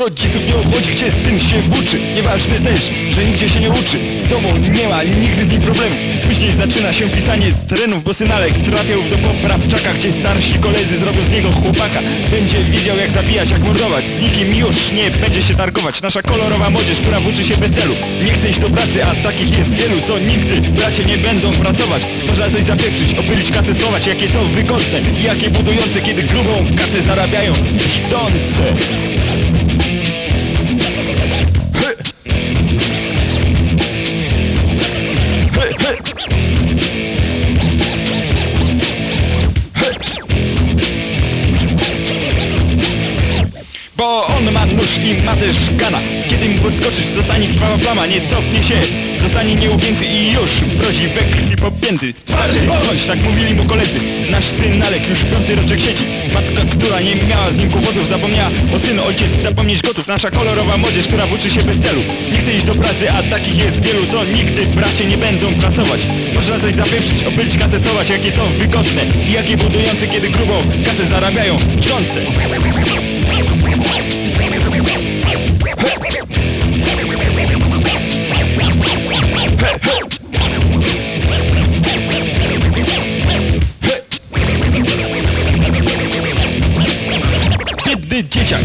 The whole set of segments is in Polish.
Rodziców nie obchodzi, gdzie syn się włóczy. Nieważne też, że nigdzie się nie uczy. W domu nie ma nigdy z nim problemów. Później zaczyna się pisanie terenów Bo synalek trafiał do poprawczaka Gdzie starsi koledzy zrobią z niego chłopaka. Będzie wiedział jak zabijać, jak mordować. Z nikim już nie będzie się targować. Nasza kolorowa młodzież, która włóczy się bez celu. Nie chce iść do pracy, a takich jest wielu Co nigdy, bracie, nie będą pracować. Można coś zapieprzyć, opylić kasę, schować Jakie to wygodne, jakie budujące Kiedy grubą kasę zarabiają. Brzdące nóż i ma też gana Kiedy mu podskoczyć zostanie krwawa plama. Nie cofnie się, zostanie nieugięty i już Brodzi we krwi popięty Twardy bądź, tak mówili mu koledzy. Nasz syn Alek już piąty roczek sieci. Matka, która nie miała z nim kłopotów Zapomniała o synu, ojciec zapomnieć gotów. Nasza kolorowa młodzież, która włóczy się bez celu. Nie chce iść do pracy, a takich jest wielu Co nigdy bracie nie będą pracować. Można coś zapieprzyć, opylić kasę, schować Jakie to wygodne i jakie budujące Kiedy grubą kasę zarabiają. Czczące Biedny dzieciak.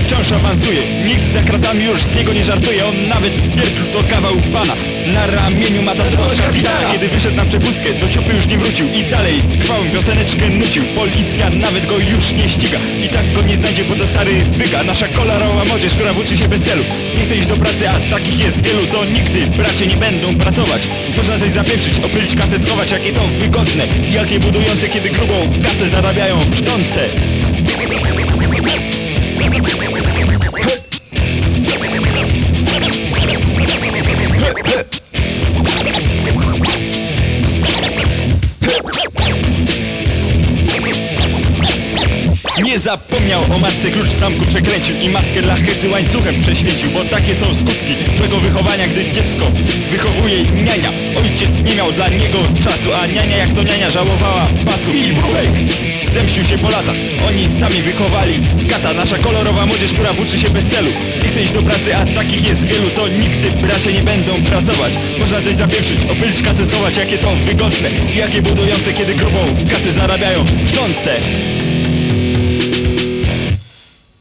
Wciąż awansuje. Nikt za kratami już z niego nie żartuje. On nawet w pierdlu to kawał pana. Na ramieniu ma tatuaż kapitana. Kiedy wyszedł na przepustkę do ciopy już nie wrócił. I dalej krwałą pioseneczkę nucił. Policja nawet go już nie ściga. I tak go nie znajdzie, bo to stary wyga. Nasza kolorowa młodzież, która włóczy się bez celu. Nie chce iść do pracy, a takich jest wielu Co nigdy bracie nie będą pracować. Można coś zapieprzyć, opylić kasę, schować Jakie to wygodne jakie budujące Kiedy grubą kasę zarabiają brzdące Yeah. Nie zapomniał o matce klucz w zamku przekręcił I matkę dla hycy łańcuchem przeświecił Bo takie są skutki złego wychowania Gdy dziecko wychowuje niania. Ojciec nie miał dla niego czasu A niania jak to niania żałowała pasu. I bułek zemścił się po latach. Oni sami wychowali kata Nasza kolorowa młodzież, która włóczy się bez celu. Nie chce iść do pracy, a takich jest wielu Co nigdy bracia nie będą pracować. Można coś zapieprzyć, opylić kasę, schować Jakie to wygodne i jakie budujące Kiedy grubą kasę zarabiają Szczące